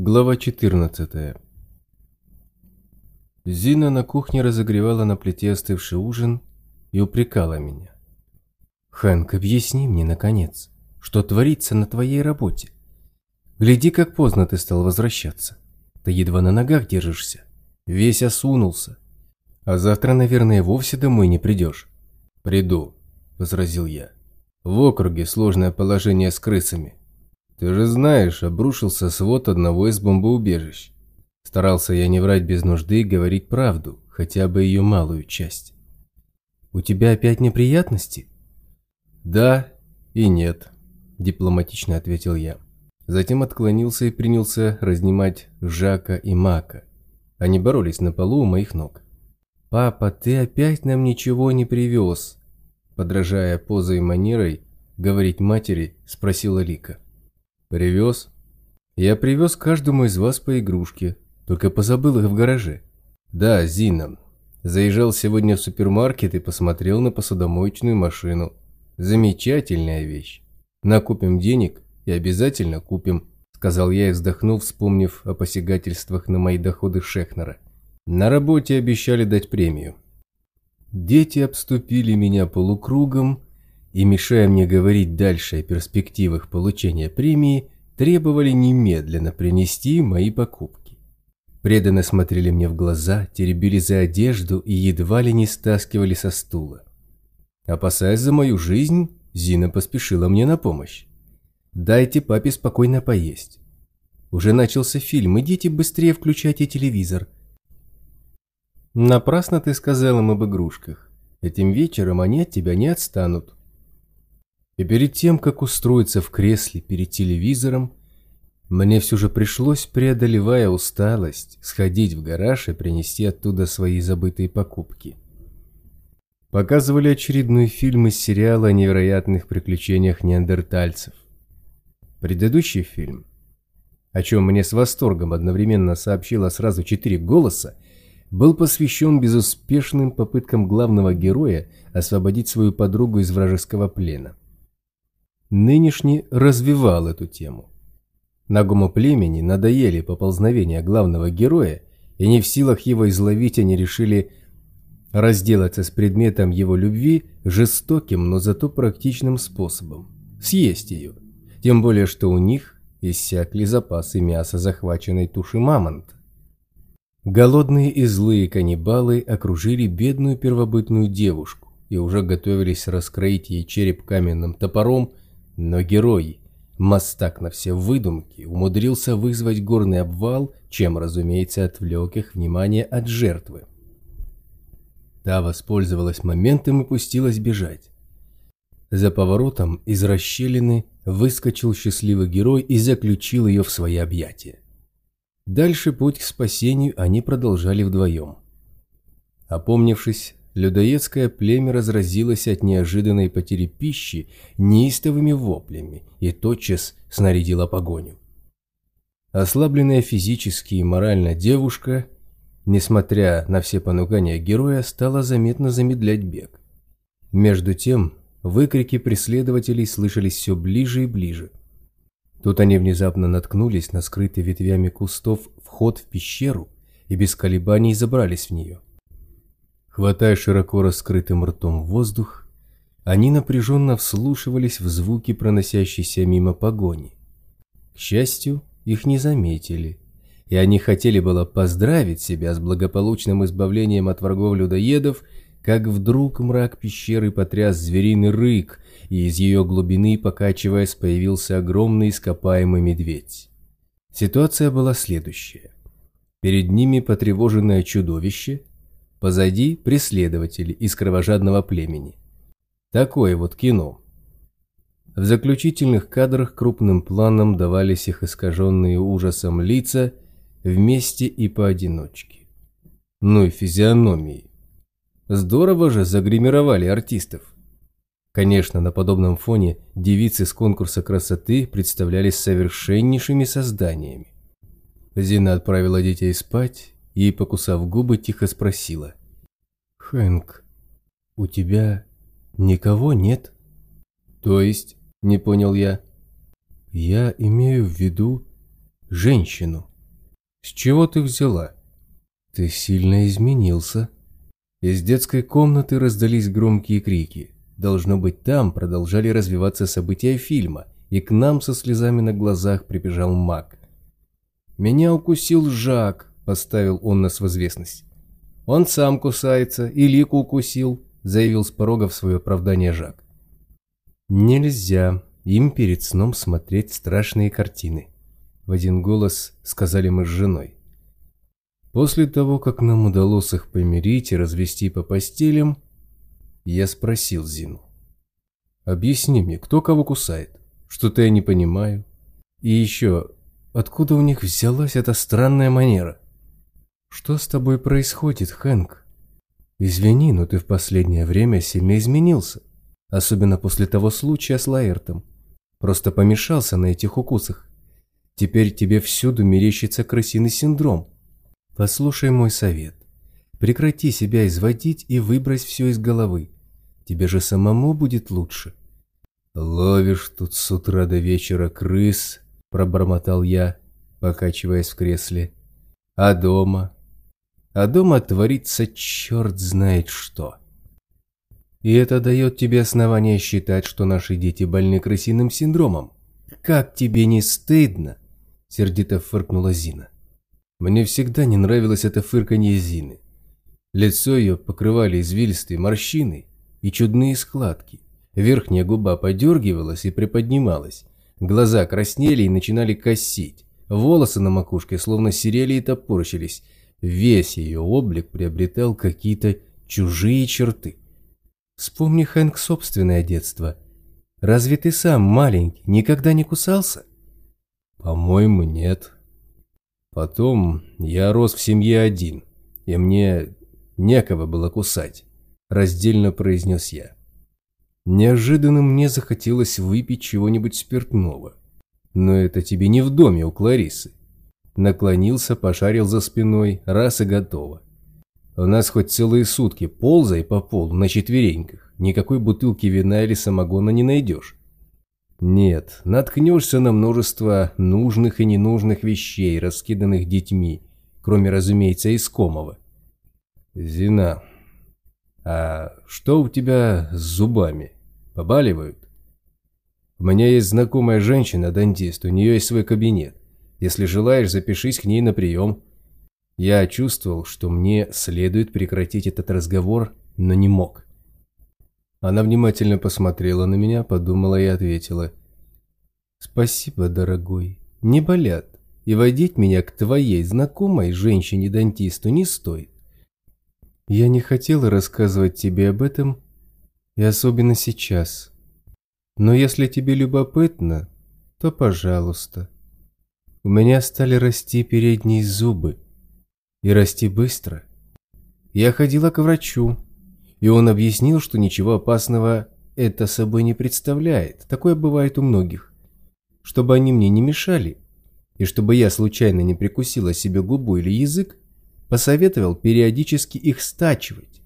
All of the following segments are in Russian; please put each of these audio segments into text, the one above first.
Глава 14 Зина на кухне разогревала на плите остывший ужин и упрекала меня. «Хэнк, объясни мне, наконец, что творится на твоей работе. Гляди, как поздно ты стал возвращаться. Ты едва на ногах держишься, весь осунулся. А завтра, наверное, вовсе домой не придешь». «Приду», – возразил я. «В округе сложное положение с крысами. Ты же знаешь, обрушился свод одного из бомбоубежищ. Старался я не врать без нужды и говорить правду, хотя бы ее малую часть. «У тебя опять неприятности?» «Да и нет», – дипломатично ответил я. Затем отклонился и принялся разнимать Жака и Мака. Они боролись на полу у моих ног. «Папа, ты опять нам ничего не привез?» Подражая позой и манерой, говорить матери, спросила Лика. «Привез?» «Я привез каждому из вас по игрушке, только позабыл их в гараже». «Да, Зина. Заезжал сегодня в супермаркет и посмотрел на посудомоечную машину. Замечательная вещь. Накупим денег и обязательно купим», сказал я и вздохнул, вспомнив о посягательствах на мои доходы Шехнера. На работе обещали дать премию. Дети обступили меня полукругом и, мешая мне говорить дальше о перспективах получения премии, требовали немедленно принести мои покупки. Преданно смотрели мне в глаза, теребили за одежду и едва ли не стаскивали со стула. Опасаясь за мою жизнь, Зина поспешила мне на помощь. «Дайте папе спокойно поесть. Уже начался фильм, идите быстрее включайте телевизор». «Напрасно ты сказал им об игрушках. Этим вечером они от тебя не отстанут. И перед тем, как устроиться в кресле перед телевизором, мне все же пришлось, преодолевая усталость, сходить в гараж и принести оттуда свои забытые покупки. Показывали очередной фильм из сериала о невероятных приключениях неандертальцев. Предыдущий фильм, о чем мне с восторгом одновременно сообщило сразу четыре голоса, был посвящен безуспешным попыткам главного героя освободить свою подругу из вражеского плена нынешний развивал эту тему. Нагому племени надоели поползновения главного героя, и не в силах его изловить они решили разделаться с предметом его любви жестоким, но зато практичным способом – съесть ее. Тем более, что у них иссякли запасы мяса захваченной туши мамонта. Голодные и злые каннибалы окружили бедную первобытную девушку и уже готовились раскроить ей череп каменным топором – но герой, мастак на все выдумки, умудрился вызвать горный обвал, чем, разумеется, отвлек их внимание от жертвы. Та воспользовалась моментом и пустилась бежать. За поворотом из расщелины выскочил счастливый герой и заключил ее в свои объятия. Дальше путь к спасению они продолжали вдвоем. Опомнившись, людоедское племя разразилось от неожиданной потери пищи неистовыми воплями и тотчас снарядило погоню. Ослабленная физически и морально девушка, несмотря на все понукания героя, стала заметно замедлять бег. Между тем, выкрики преследователей слышались все ближе и ближе. Тут они внезапно наткнулись на скрытый ветвями кустов вход в пещеру и без колебаний забрались в нее. Хватая широко раскрытым ртом воздух, они напряженно вслушивались в звуки проносящейся мимо погони. К счастью, их не заметили, и они хотели было поздравить себя с благополучным избавлением от врагов людоедов, как вдруг мрак пещеры потряс звериный рык, и из ее глубины, покачиваясь, появился огромный ископаемый медведь. Ситуация была следующая. Перед ними потревоженное чудовище Позади преследователи из кровожадного племени. Такое вот кино. В заключительных кадрах крупным планом давались их искаженные ужасом лица вместе и поодиночке. Ну и физиономии. Здорово же загримировали артистов. Конечно, на подобном фоне девицы с конкурса красоты представлялись совершеннейшими созданиями. Зина отправила детей спать и, покусав губы, тихо спросила. «Хэнк, у тебя никого нет?» «То есть?» – не понял я. «Я имею в виду, женщину. С чего ты взяла? Ты сильно изменился. Из детской комнаты раздались громкие крики. Должно быть, там продолжали развиваться события фильма, и к нам со слезами на глазах прибежал маг. «Меня укусил Жак», – поставил он нас в известность. «Он сам кусается, и Лику укусил», – заявил с порога в свое оправдание Жак. «Нельзя им перед сном смотреть страшные картины», – в один голос сказали мы с женой. После того, как нам удалось их помирить и развести по постелям, я спросил Зину. «Объясни мне, кто кого кусает? Что-то я не понимаю. И еще, откуда у них взялась эта странная манера?» «Что с тобой происходит, Хэнк?» «Извини, но ты в последнее время сильно изменился. Особенно после того случая с Лаэртом. Просто помешался на этих укусах. Теперь тебе всюду мерещится крысиный синдром. Послушай мой совет. Прекрати себя изводить и выбрось все из головы. Тебе же самому будет лучше. Ловишь тут с утра до вечера крыс, пробормотал я, покачиваясь в кресле. А дома? А дома творится черт знает что. И это дает тебе основание считать, что наши дети больны крысиным синдромом. Как тебе не стыдно? Сердито фыркнула Зина. Мне всегда не нравилось это фырканье Зины. Лицо ее покрывали извилистые морщины, и чудные складки. Верхняя губа подергивалась и приподнималась. Глаза краснели и начинали косить. Волосы на макушке словно серели и топорщились. Весь ее облик приобретал какие-то чужие черты. Вспомни, Хэнк, собственное детство. Разве ты сам, маленький, никогда не кусался? По-моему, нет. Потом я рос в семье один, и мне некого было кусать. – раздельно произнес я. Неожиданно мне захотелось выпить чего-нибудь спиртного. Но это тебе не в доме у Кларисы. Наклонился, пошарил за спиной, раз и готово. У нас хоть целые сутки ползай по полу на четвереньках, никакой бутылки вина или самогона не найдешь. Нет, наткнешься на множество нужных и ненужных вещей, раскиданных детьми, кроме, разумеется, искомого. Зина, «А что у тебя с зубами? Побаливают?» «У меня есть знакомая женщина-дантист, у нее есть свой кабинет. Если желаешь, запишись к ней на прием». Я чувствовал, что мне следует прекратить этот разговор, но не мог. Она внимательно посмотрела на меня, подумала и ответила. «Спасибо, дорогой. Не болят. И водить меня к твоей знакомой женщине-дантисту не стоит. Я не хотела рассказывать тебе об этом, и особенно сейчас. Но если тебе любопытно, то пожалуйста. У меня стали расти передние зубы. И расти быстро. Я ходила к врачу, и он объяснил, что ничего опасного это собой не представляет. Такое бывает у многих. Чтобы они мне не мешали, и чтобы я случайно не прикусила себе губу или язык, посоветовал периодически их стачивать.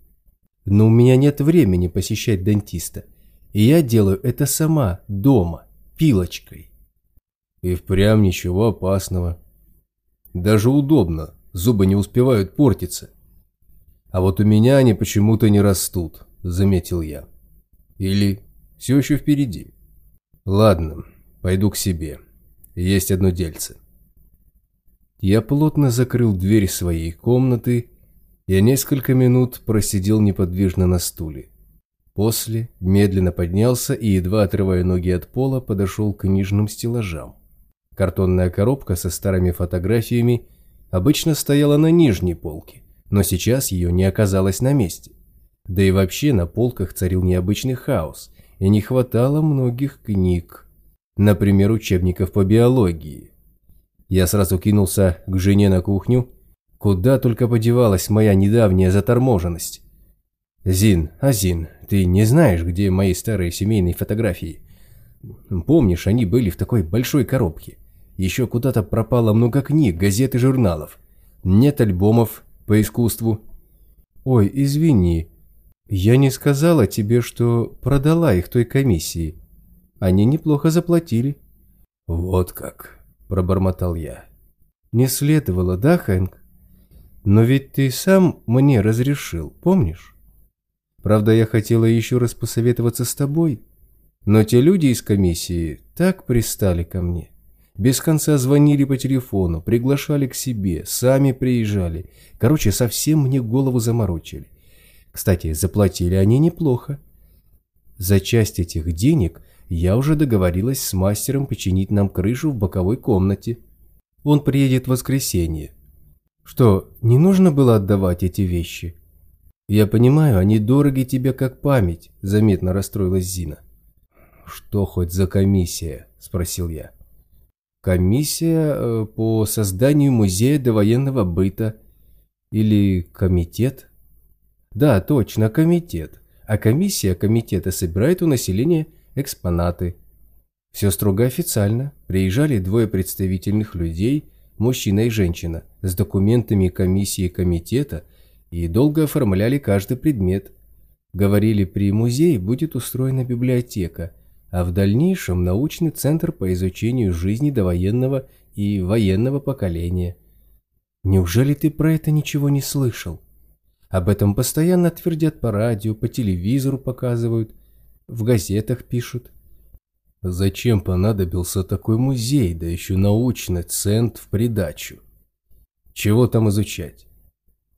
Но у меня нет времени посещать дантиста, и я делаю это сама, дома, пилочкой. И впрямь ничего опасного. Даже удобно, зубы не успевают портиться. А вот у меня они почему-то не растут, заметил я. Или все еще впереди. Ладно, пойду к себе. Есть одно дельце. Я плотно закрыл дверь своей комнаты. Я несколько минут просидел неподвижно на стуле. После медленно поднялся и, едва отрывая ноги от пола, подошел к книжным стеллажам. Картонная коробка со старыми фотографиями обычно стояла на нижней полке, но сейчас ее не оказалось на месте. Да и вообще на полках царил необычный хаос, и не хватало многих книг, например, учебников по биологии. Я сразу кинулся к жене на кухню. Куда только подевалась моя недавняя заторможенность. «Зин, Азин, ты не знаешь, где мои старые семейные фотографии? Помнишь, они были в такой большой коробке. Еще куда-то пропало много книг, газет и журналов. Нет альбомов по искусству». «Ой, извини, я не сказала тебе, что продала их той комиссии. Они неплохо заплатили». «Вот как», пробормотал я. Не следовало, да, Хэнк? Но ведь ты сам мне разрешил, помнишь? Правда, я хотела еще раз посоветоваться с тобой, но те люди из комиссии так пристали ко мне. Без конца звонили по телефону, приглашали к себе, сами приезжали. Короче, совсем мне голову заморочили. Кстати, заплатили они неплохо. За часть этих денег я уже договорилась с мастером починить нам крышу в боковой комнате. Он приедет в воскресенье. Что, не нужно было отдавать эти вещи? Я понимаю, они дороги тебе как память, заметно расстроилась Зина. Что хоть за комиссия? Спросил я. Комиссия э, по созданию музея довоенного быта. Или комитет? Да, точно, комитет. А комиссия комитета собирает у населения экспонаты. Все строго официально. Приезжали двое представительных людей, мужчина и женщина, с документами комиссии комитета и долго оформляли каждый предмет. Говорили, при музее будет устроена библиотека, а в дальнейшем научный центр по изучению жизни довоенного и военного поколения. Неужели ты про это ничего не слышал? Об этом постоянно твердят по радио, по телевизору показывают, в газетах пишут. Зачем понадобился такой музей, да еще научный центр в придачу? Чего там изучать?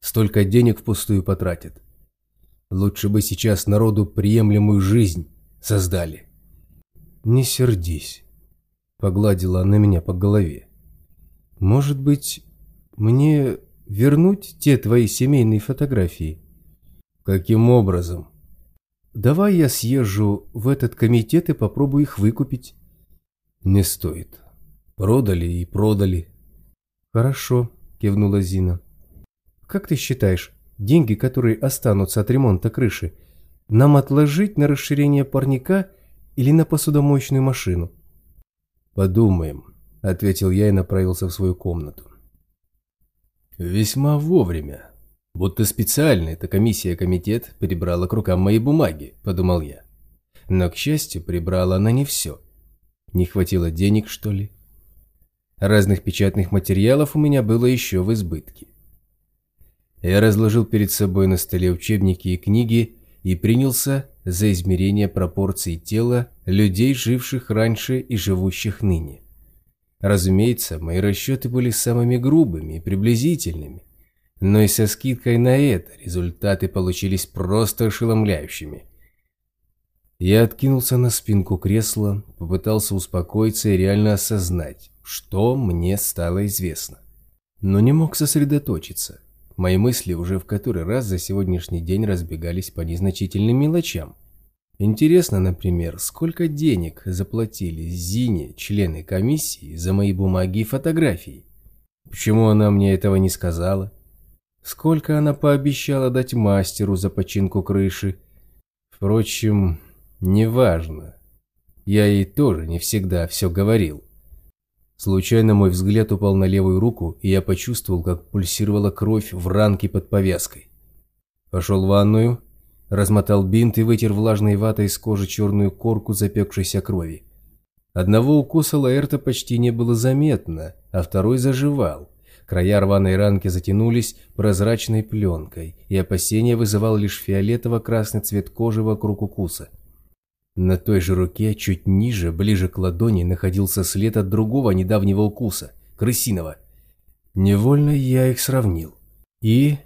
Столько денег впустую потратят. Лучше бы сейчас народу приемлемую жизнь создали. Не сердись, погладила она меня по голове. Может быть, мне вернуть те твои семейные фотографии? Каким образом? Давай я съезжу в этот комитет и попробую их выкупить. Не стоит. Продали и продали. Хорошо, кивнула Зина. Как ты считаешь, деньги, которые останутся от ремонта крыши, нам отложить на расширение парника или на посудомоечную машину? Подумаем, ответил я и направился в свою комнату. Весьма вовремя. Будто специально эта комиссия-комитет прибрала к рукам мои бумаги, подумал я. Но, к счастью, прибрала она не все. Не хватило денег, что ли? Разных печатных материалов у меня было еще в избытке. Я разложил перед собой на столе учебники и книги и принялся за измерение пропорций тела людей, живших раньше и живущих ныне. Разумеется, мои расчеты были самыми грубыми и приблизительными, но и со скидкой на это результаты получились просто ошеломляющими. Я откинулся на спинку кресла, попытался успокоиться и реально осознать, что мне стало известно. Но не мог сосредоточиться. Мои мысли уже в который раз за сегодняшний день разбегались по незначительным мелочам. Интересно, например, сколько денег заплатили Зине, члены комиссии, за мои бумаги и фотографии? Почему она мне этого не сказала? Сколько она пообещала дать мастеру за починку крыши? Впрочем, неважно. Я ей тоже не всегда все говорил. Случайно мой взгляд упал на левую руку, и я почувствовал, как пульсировала кровь в ранке под повязкой. Пошел в ванную, размотал бинт и вытер влажной ватой из кожи черную корку запекшейся крови. Одного укуса Лаэрта почти не было заметно, а второй заживал. Края рваной ранки затянулись прозрачной пленкой, и опасение вызывал лишь фиолетово-красный цвет кожи вокруг укуса. На той же руке, чуть ниже, ближе к ладони, находился след от другого недавнего укуса, крысиного. Невольно я их сравнил. И...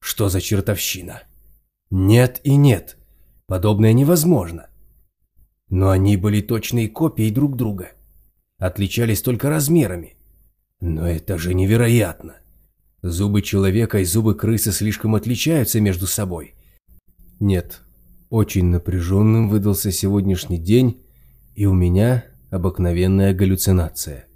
Что за чертовщина? Нет и нет. Подобное невозможно. Но они были точной копией друг друга. Отличались только размерами. Но это же невероятно. Зубы человека и зубы крысы слишком отличаются между собой. Нет, очень напряженным выдался сегодняшний день, и у меня обыкновенная галлюцинация.